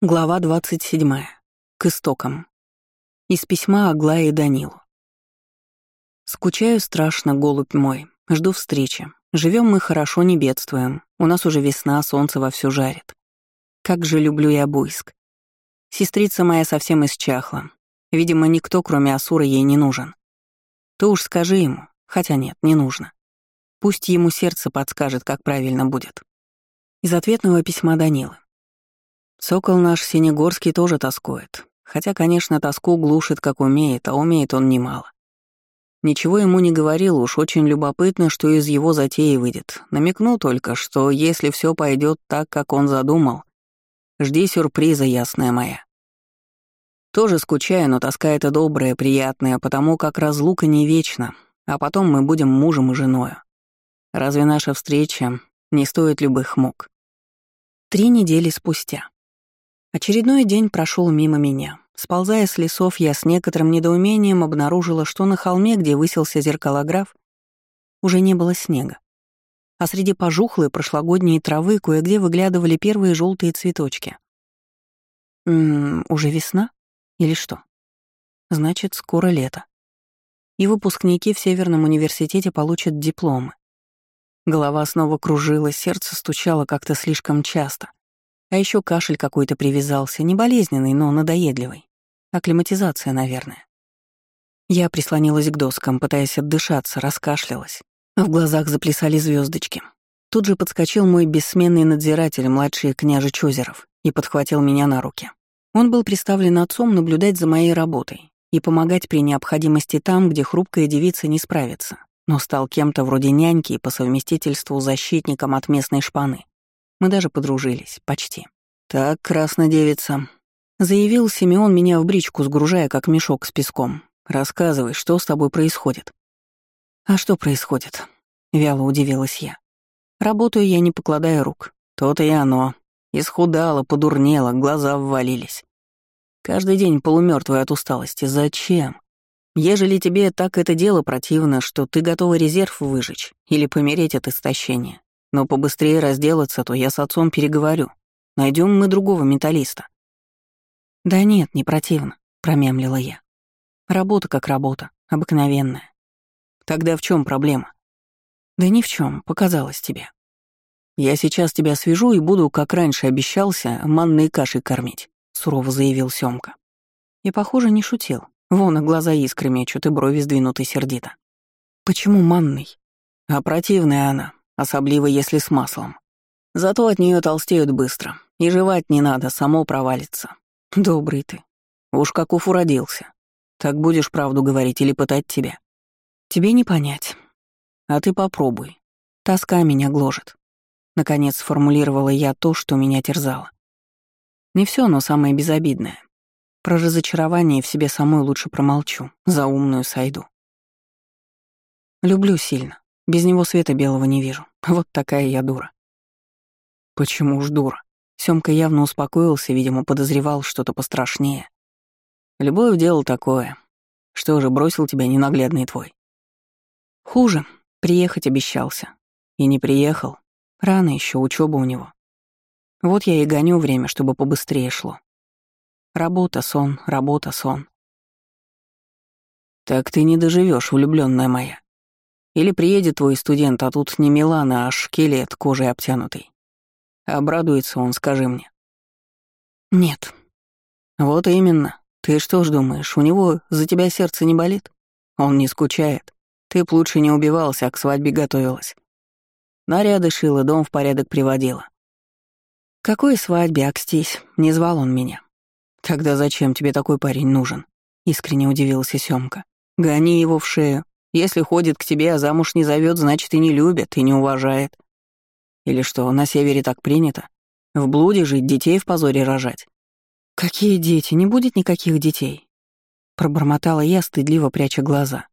Глава 27. К истокам. Из письма Аглаи Данилу. Скучаю страшно, голубь мой. Жду встречи. Живем мы хорошо, не бедствуем. У нас уже весна, солнце вовсю жарит. Как же люблю я Буйск. Сестрица моя совсем исчахла. Видимо, никто, кроме Асура, ей не нужен. Ты уж скажи ему. Хотя нет, не нужно. Пусть ему сердце подскажет, как правильно будет. Из ответного письма Данилы. Сокол наш Синегорский тоже тоскует. Хотя, конечно, тоску глушит, как умеет, а умеет он немало. Ничего ему не говорил, уж очень любопытно, что из его затеи выйдет. Намекну только, что если все пойдет так, как он задумал, жди сюрприза, ясная моя. Тоже скучаю, но тоска эта добрая, приятная, потому как разлука не вечна, а потом мы будем мужем и женою. Разве наша встреча не стоит любых мук? Три недели спустя. Очередной день прошел мимо меня. Сползая с лесов, я с некоторым недоумением обнаружила, что на холме, где высился зеркалограф, уже не было снега. А среди пожухлой прошлогодней травы кое-где выглядывали первые желтые цветочки. Ммм, уже весна? Или что? Значит, скоро лето. И выпускники в Северном университете получат дипломы. Голова снова кружилась, сердце стучало как-то слишком часто. А еще кашель какой-то привязался, не болезненный, но надоедливый. Акклиматизация, наверное. Я прислонилась к доскам, пытаясь отдышаться, раскашлялась. В глазах заплясали звездочки. Тут же подскочил мой бессменный надзиратель, младший княже Чозеров, и подхватил меня на руки. Он был представлен отцом наблюдать за моей работой и помогать при необходимости там, где хрупкая девица не справится, но стал кем-то вроде няньки и по совместительству защитником от местной шпаны. Мы даже подружились, почти. «Так, краснодевица», — заявил Симеон, меня в бричку сгружая, как мешок с песком. «Рассказывай, что с тобой происходит?» «А что происходит?» — вяло удивилась я. «Работаю я, не покладая рук. То-то и оно. Исхудала, подурнела, глаза ввалились. Каждый день полумертвая от усталости. Зачем? Ежели тебе так это дело противно, что ты готова резерв выжечь или помереть от истощения, но побыстрее разделаться, то я с отцом переговорю. Найдем мы другого металлиста». «Да нет, не противно», — промямлила я. «Работа как работа, обыкновенная. Тогда в чем проблема?» «Да ни в чем, показалось тебе. Я сейчас тебя свяжу и буду, как раньше обещался, манной кашей кормить», — сурово заявил Сёмка. И, похоже, не шутил. Вон, и глаза искры мечут, и брови сдвинуты сердито. «Почему манной?» «А противная она, особливо если с маслом. Зато от нее толстеют быстро, и жевать не надо, само провалится. Добрый ты. Уж как уфу родился. Так будешь правду говорить или пытать тебя? Тебе не понять. А ты попробуй. Тоска меня гложет. Наконец сформулировала я то, что меня терзало. Не все, но самое безобидное. Про разочарование в себе самой лучше промолчу, за умную сойду. Люблю сильно, без него света белого не вижу. Вот такая я дура. Почему ж дура? Сёмка явно успокоился, видимо, подозревал что-то пострашнее. Любовь дело такое. Что же, бросил тебя ненаглядный твой? Хуже. Приехать обещался. И не приехал. Рано еще учеба у него. Вот я и гоню время, чтобы побыстрее шло. Работа, сон, работа, сон. Так ты не доживешь, влюбленная моя. Или приедет твой студент, а тут не Милана, а шкелет кожей обтянутый. Обрадуется он, скажи мне. Нет. Вот именно. Ты что ж думаешь, у него за тебя сердце не болит? Он не скучает. Ты б лучше не убивался, а к свадьбе готовилась. Наряды шила, дом в порядок приводила. Какой свадьбе, Акстись? Не звал он меня. Тогда зачем тебе такой парень нужен? Искренне удивился Сёмка. Гони его в шею, если ходит к тебе, а замуж не зовет, значит и не любит, и не уважает. Или что, на севере так принято? В блуде жить, детей в позоре рожать. Какие дети? Не будет никаких детей. Пробормотала я, стыдливо пряча глаза.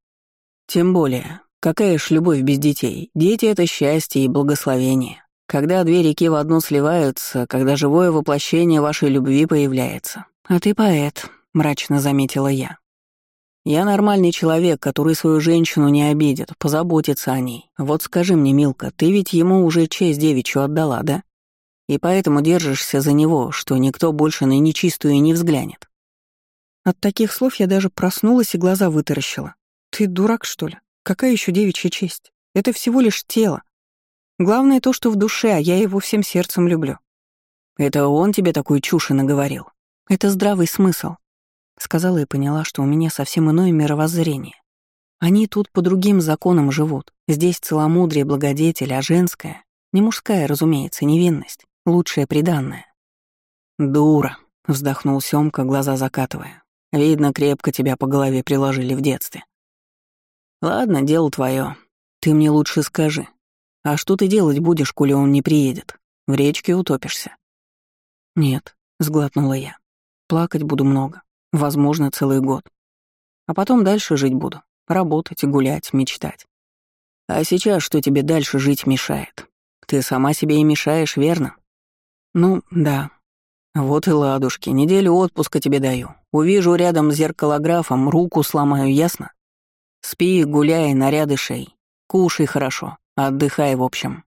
Тем более, какая ж любовь без детей? Дети — это счастье и благословение. Когда две реки в одну сливаются, когда живое воплощение вашей любви появляется. А ты поэт, мрачно заметила я. Я нормальный человек, который свою женщину не обидит, позаботится о ней. Вот скажи мне, Милка, ты ведь ему уже честь девичью отдала, да? И поэтому держишься за него, что никто больше на нечистую не взглянет. От таких слов я даже проснулась и глаза вытаращила. Ты дурак, что ли? Какая еще девичья честь? Это всего лишь тело. Главное то, что в душе, а я его всем сердцем люблю. Это он тебе такую чушь наговорил? Это здравый смысл. Сказала и поняла, что у меня совсем иное мировоззрение. Они тут по другим законам живут. Здесь целомудрие, благодетель, а женская, не мужская, разумеется, невинность, лучшее приданное. «Дура», — вздохнул Сёмка, глаза закатывая. «Видно, крепко тебя по голове приложили в детстве». «Ладно, дело твое. Ты мне лучше скажи. А что ты делать будешь, коли он не приедет? В речке утопишься?» «Нет», — сглотнула я. «Плакать буду много. Возможно, целый год. А потом дальше жить буду. Работать, гулять, мечтать. А сейчас что тебе дальше жить мешает? Ты сама себе и мешаешь, верно? Ну, да. Вот и ладушки, неделю отпуска тебе даю. Увижу рядом с зеркалографом, руку сломаю, ясно? Спи, гуляй, наряды шей. Кушай хорошо, отдыхай в общем.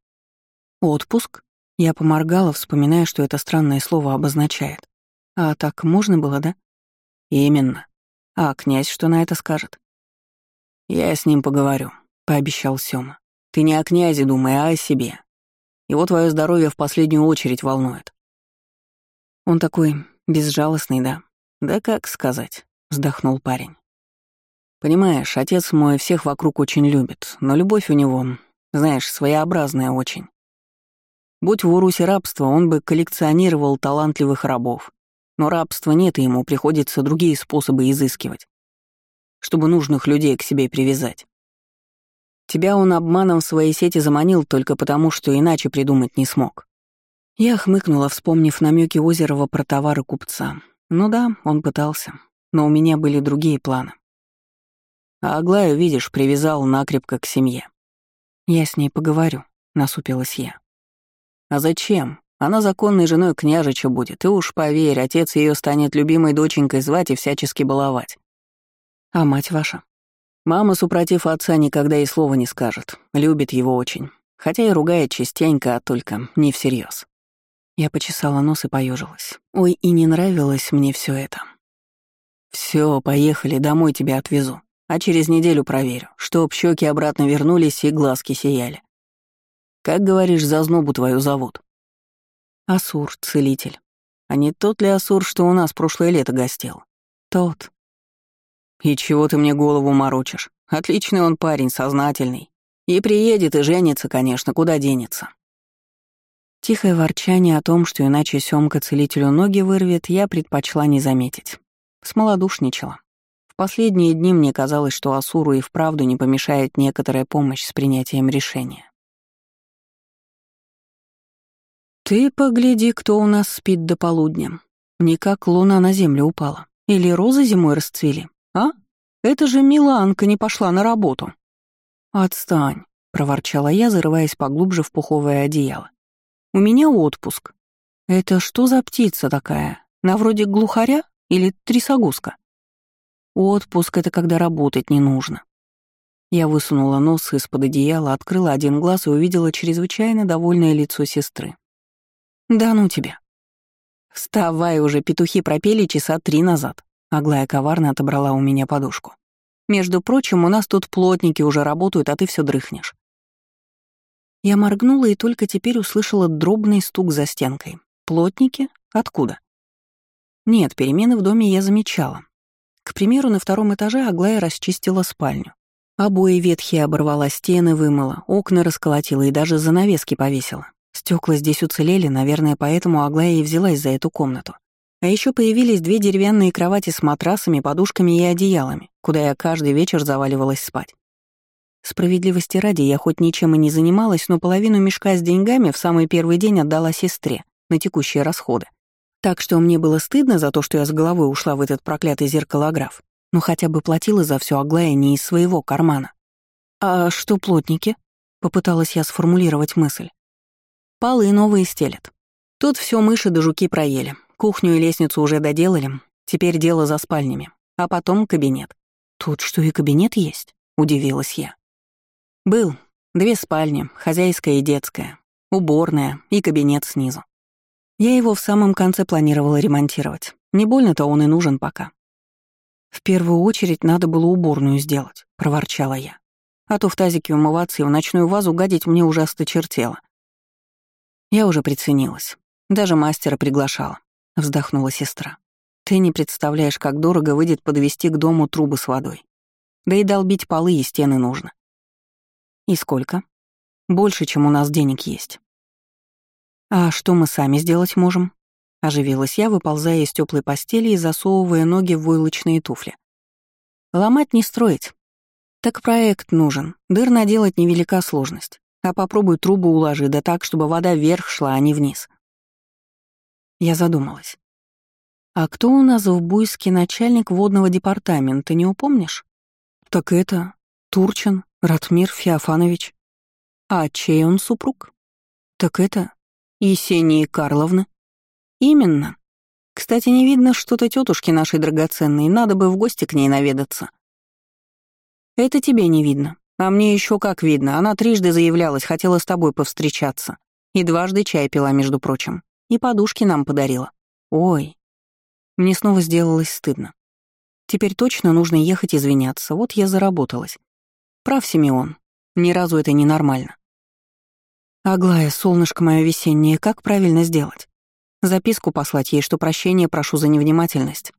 Отпуск? Я поморгала, вспоминая, что это странное слово обозначает. А так можно было, да? Именно. А князь что на это скажет? «Я с ним поговорю», — пообещал Сёма. «Ты не о князе думай, а о себе. Его твое здоровье в последнюю очередь волнует». «Он такой безжалостный, да?» «Да как сказать», — вздохнул парень. «Понимаешь, отец мой всех вокруг очень любит, но любовь у него, знаешь, своеобразная очень. Будь в Урусе рабство, он бы коллекционировал талантливых рабов. Но рабства нет, и ему приходится другие способы изыскивать чтобы нужных людей к себе привязать. Тебя он обманом в своей сети заманил только потому, что иначе придумать не смог. Я хмыкнула, вспомнив намеки Озерова про товары купца. Ну да, он пытался, но у меня были другие планы. А Аглаю, видишь, привязал накрепко к семье. Я с ней поговорю, насупилась я. А зачем? Она законной женой княжича будет, и уж поверь, отец ее станет любимой доченькой звать и всячески баловать. А мать ваша? Мама, супротив отца, никогда и слова не скажет. Любит его очень. Хотя и ругает частенько, а только не всерьез. Я почесала нос и поежилась. Ой, и не нравилось мне все это. Все, поехали, домой тебя отвезу. А через неделю проверю, чтоб щеки обратно вернулись и глазки сияли. Как говоришь, зазнобу твою зовут? Асур, целитель. А не тот ли Асур, что у нас прошлое лето гостил? Тот. «И чего ты мне голову морочишь? Отличный он парень, сознательный. И приедет, и женится, конечно, куда денется». Тихое ворчание о том, что иначе Сёмка целителю ноги вырвет, я предпочла не заметить. Смолодушничала. В последние дни мне казалось, что Асуру и вправду не помешает некоторая помощь с принятием решения. «Ты погляди, кто у нас спит до полудня. Не как луна на землю упала. Или розы зимой расцвели. А? Это же Миланка не пошла на работу. Отстань, проворчала я, зарываясь поглубже в пуховое одеяло. У меня отпуск. Это что за птица такая? На вроде глухаря или трясогузка? Отпуск — это когда работать не нужно. Я высунула нос из-под одеяла, открыла один глаз и увидела чрезвычайно довольное лицо сестры. «Да ну тебя!» «Вставай уже, петухи пропели часа три назад. Аглая коварно отобрала у меня подушку. «Между прочим, у нас тут плотники уже работают, а ты все дрыхнешь». Я моргнула и только теперь услышала дробный стук за стенкой. «Плотники? Откуда?» Нет, перемены в доме я замечала. К примеру, на втором этаже Аглая расчистила спальню. Обои ветхие оборвала, стены вымыла, окна расколотила и даже занавески повесила. Стекла здесь уцелели, наверное, поэтому Аглая и взялась за эту комнату. А еще появились две деревянные кровати с матрасами, подушками и одеялами, куда я каждый вечер заваливалась спать. Справедливости ради, я хоть ничем и не занималась, но половину мешка с деньгами в самый первый день отдала сестре на текущие расходы. Так что мне было стыдно за то, что я с головой ушла в этот проклятый зеркалограф, но хотя бы платила за все Аглая не из своего кармана. «А что плотники?» — попыталась я сформулировать мысль. «Полы новые стелят. Тут все мыши да жуки проели, Кухню и лестницу уже доделали, теперь дело за спальнями, а потом кабинет. Тут что и кабинет есть? Удивилась я. Был. Две спальни, хозяйская и детская, уборная и кабинет снизу. Я его в самом конце планировала ремонтировать. Не больно-то он и нужен пока. «В первую очередь надо было уборную сделать», — проворчала я. «А то в тазике умываться и в ночную вазу гадить мне уже осточертело». Я уже приценилась. Даже мастера приглашала, — вздохнула сестра. «Ты не представляешь, как дорого выйдет подвести к дому трубы с водой. Да и долбить полы и стены нужно». «И сколько?» «Больше, чем у нас денег есть». «А что мы сами сделать можем?» Оживилась я, выползая из теплой постели и засовывая ноги в войлочные туфли. «Ломать не строить. Так проект нужен. Дыр наделать невелика сложность. А попробуй трубу уложи, да так, чтобы вода вверх шла, а не вниз». Я задумалась. «А кто у нас в Буйске начальник водного департамента, не упомнишь?» «Так это Турчин Ратмир Феофанович». «А чей он супруг?» «Так это Есения Карловна?» «Именно. Кстати, не видно что-то тетушки нашей драгоценной, надо бы в гости к ней наведаться». «Это тебе не видно. А мне еще как видно. Она трижды заявлялась, хотела с тобой повстречаться. И дважды чай пила, между прочим. И подушки нам подарила. Ой. Мне снова сделалось стыдно. Теперь точно нужно ехать извиняться. Вот я заработалась. Прав Симеон. Ни разу это не нормально. Аглая, солнышко мое весеннее, как правильно сделать? Записку послать ей, что прощения прошу за невнимательность.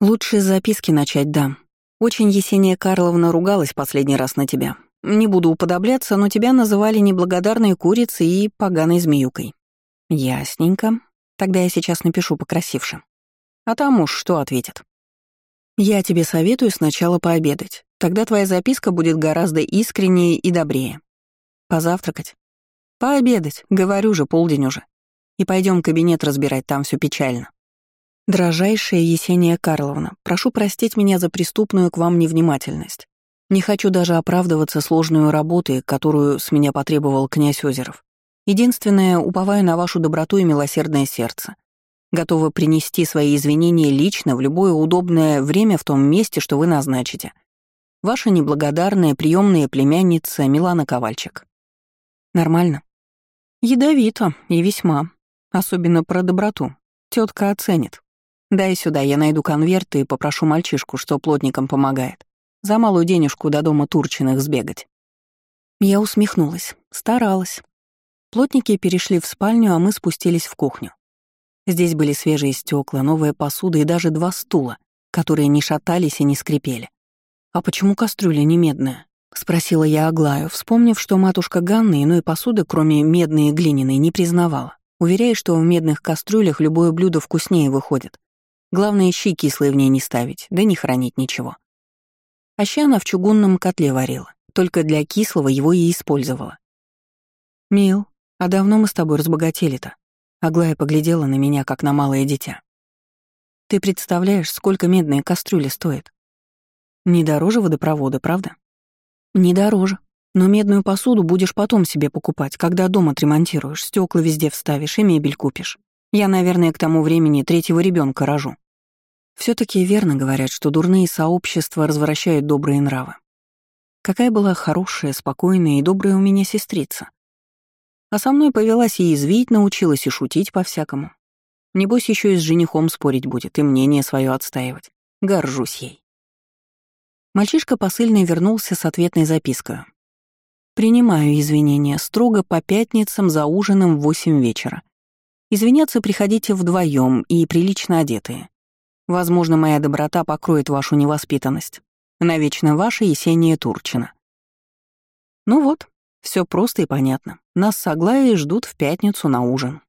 Лучше с записки начать, да. Очень Есения Карловна ругалась последний раз на тебя. Не буду уподобляться, но тебя называли неблагодарной курицей и поганой змеюкой. Ясненько. Тогда я сейчас напишу покрасивше. А там уж что ответит. Я тебе советую сначала пообедать. Тогда твоя записка будет гораздо искреннее и добрее. Позавтракать? Пообедать, говорю же, полдень уже. И пойдем кабинет разбирать, там все печально. Дрожайшая Есения Карловна, прошу простить меня за преступную к вам невнимательность. Не хочу даже оправдываться сложную работой, которую с меня потребовал князь Озеров. Единственное, уповаю на вашу доброту и милосердное сердце. Готова принести свои извинения лично в любое удобное время в том месте, что вы назначите. Ваша неблагодарная приемная племянница Милана Ковальчик. Нормально? Ядовито и весьма. Особенно про доброту. Тетка оценит. Дай сюда, я найду конверт и попрошу мальчишку, что плотникам помогает. За малую денежку до дома Турчиных сбегать. Я усмехнулась. Старалась. Плотники перешли в спальню, а мы спустились в кухню. Здесь были свежие стекла, новая посуда и даже два стула, которые не шатались и не скрипели. «А почему кастрюля не медная?» — спросила я Аглаю, вспомнив, что матушка Ганна иной посуды, кроме медной и глиняной, не признавала, уверяя, что в медных кастрюлях любое блюдо вкуснее выходит. Главное, щи кислые в ней не ставить, да не хранить ничего. А щи она в чугунном котле варила, только для кислого его и использовала. «Мил, а давно мы с тобой разбогатели-то?» Аглая поглядела на меня, как на малое дитя. «Ты представляешь, сколько медные кастрюли стоят? Не дороже водопровода, правда?» «Не дороже. Но медную посуду будешь потом себе покупать, когда дом отремонтируешь, стекла везде вставишь и мебель купишь. Я, наверное, к тому времени третьего ребенка рожу все таки верно говорят, что дурные сообщества развращают добрые нравы. Какая была хорошая, спокойная и добрая у меня сестрица. А со мной повелась и извить научилась, и шутить по-всякому. Небось, еще и с женихом спорить будет, и мнение свое отстаивать. Горжусь ей. Мальчишка посыльный вернулся с ответной запиской. «Принимаю извинения строго по пятницам за ужином в восемь вечера. Извиняться приходите вдвоем и прилично одетые. Возможно, моя доброта покроет вашу невоспитанность. Навечно ваша Есения Турчина. Ну вот, все просто и понятно. Нас с Аглаей ждут в пятницу на ужин.